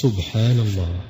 سبحان الله